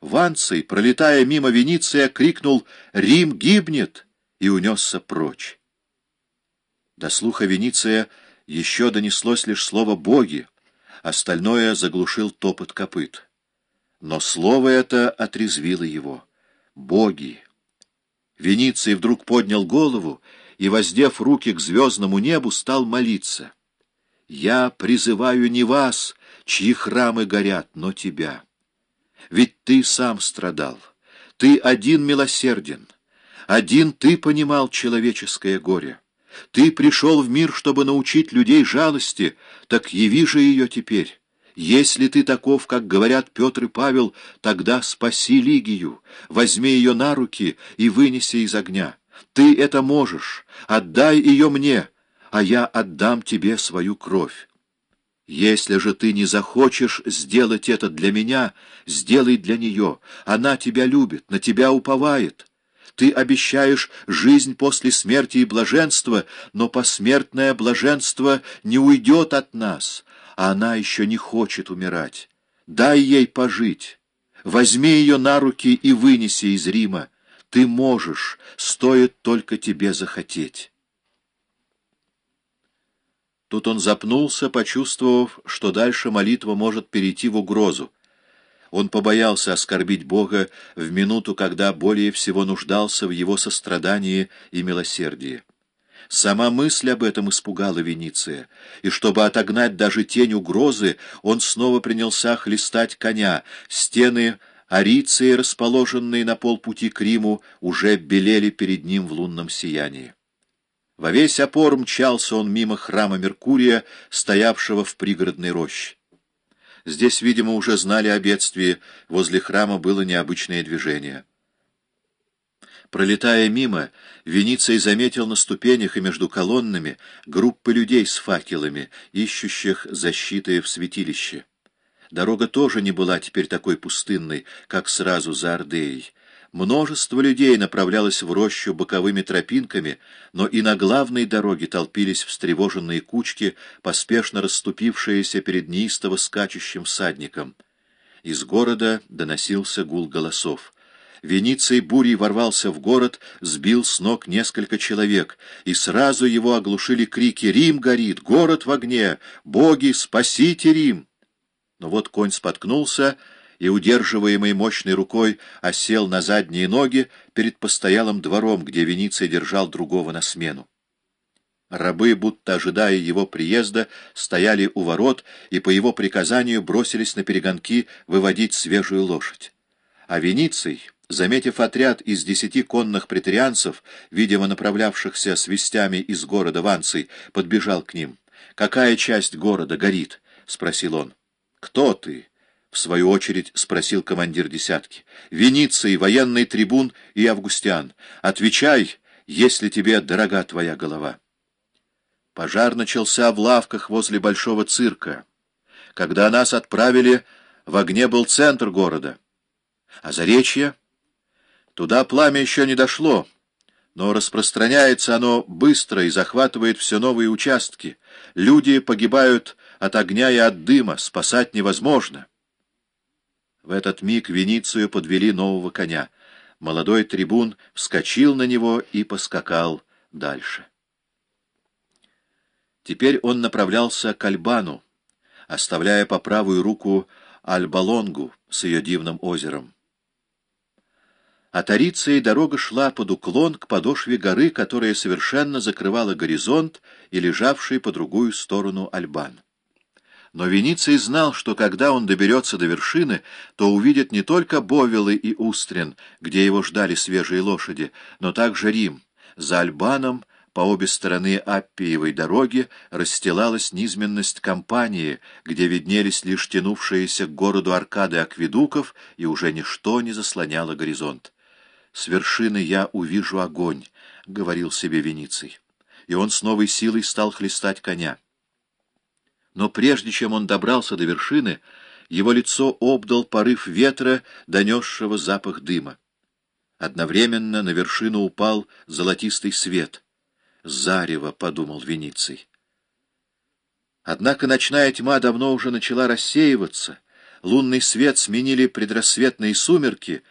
Ванций, пролетая мимо Вениция, крикнул «Рим гибнет!» и унесся прочь. До слуха Вениция еще донеслось лишь слово «боги», остальное заглушил топот копыт. Но слово это отрезвило его. «Боги!» Вениций вдруг поднял голову и, воздев руки к звездному небу, стал молиться. «Я призываю не вас, чьи храмы горят, но тебя. Ведь ты сам страдал, ты один милосерден, один ты понимал человеческое горе». Ты пришел в мир, чтобы научить людей жалости, так яви же ее теперь. Если ты таков, как говорят Петр и Павел, тогда спаси Лигию, возьми ее на руки и вынеси из огня. Ты это можешь, отдай ее мне, а я отдам тебе свою кровь. Если же ты не захочешь сделать это для меня, сделай для нее. Она тебя любит, на тебя уповает. Ты обещаешь жизнь после смерти и блаженства, но посмертное блаженство не уйдет от нас, а она еще не хочет умирать. Дай ей пожить. Возьми ее на руки и вынеси из Рима. Ты можешь, стоит только тебе захотеть. Тут он запнулся, почувствовав, что дальше молитва может перейти в угрозу. Он побоялся оскорбить Бога в минуту, когда более всего нуждался в его сострадании и милосердии. Сама мысль об этом испугала Вениция, и чтобы отогнать даже тень угрозы, он снова принялся хлестать коня. Стены Ариции, расположенные на полпути к Риму, уже белели перед ним в лунном сиянии. Во весь опор мчался он мимо храма Меркурия, стоявшего в пригородной роще. Здесь, видимо, уже знали о бедствии, возле храма было необычное движение. Пролетая мимо, Вениций заметил на ступенях и между колоннами группы людей с факелами, ищущих защиты в святилище. Дорога тоже не была теперь такой пустынной, как сразу за Ордеей. Множество людей направлялось в рощу боковыми тропинками, но и на главной дороге толпились встревоженные кучки, поспешно расступившиеся перед неистово скачущим всадником. Из города доносился гул голосов. Вениций бурей ворвался в город, сбил с ног несколько человек, и сразу его оглушили крики «Рим горит! Город в огне! Боги, спасите Рим!» Но вот конь споткнулся, и, удерживаемый мощной рукой, осел на задние ноги перед постоялым двором, где Вениций держал другого на смену. Рабы, будто ожидая его приезда, стояли у ворот и по его приказанию бросились на перегонки выводить свежую лошадь. А Вениций, заметив отряд из десяти конных претарианцев, видимо направлявшихся с вестями из города Ванций, подбежал к ним. «Какая часть города горит?» — спросил он. «Кто ты?» В свою очередь спросил командир десятки. «Вениций, военный трибун и Августиан, отвечай, если тебе дорога твоя голова». Пожар начался в лавках возле большого цирка. Когда нас отправили, в огне был центр города. А Заречье? Туда пламя еще не дошло, но распространяется оно быстро и захватывает все новые участки. Люди погибают от огня и от дыма, спасать невозможно. В этот миг Веницию подвели нового коня. Молодой трибун вскочил на него и поскакал дальше. Теперь он направлялся к Альбану, оставляя по правую руку Альбалонгу с ее дивным озером. От Ариции дорога шла под уклон к подошве горы, которая совершенно закрывала горизонт и лежавший по другую сторону Альбан. Но Вениций знал, что когда он доберется до вершины, то увидит не только Бовилы и Устрин, где его ждали свежие лошади, но также Рим. За Альбаном по обе стороны Аппиевой дороги расстилалась низменность компании, где виднелись лишь тянувшиеся к городу аркады акведуков, и уже ничто не заслоняло горизонт. «С вершины я увижу огонь», — говорил себе Вениций. И он с новой силой стал хлестать коня. Но прежде чем он добрался до вершины, его лицо обдал порыв ветра, донесшего запах дыма. Одновременно на вершину упал золотистый свет. «Зарево», — подумал Вениций. Однако ночная тьма давно уже начала рассеиваться, лунный свет сменили предрассветные сумерки,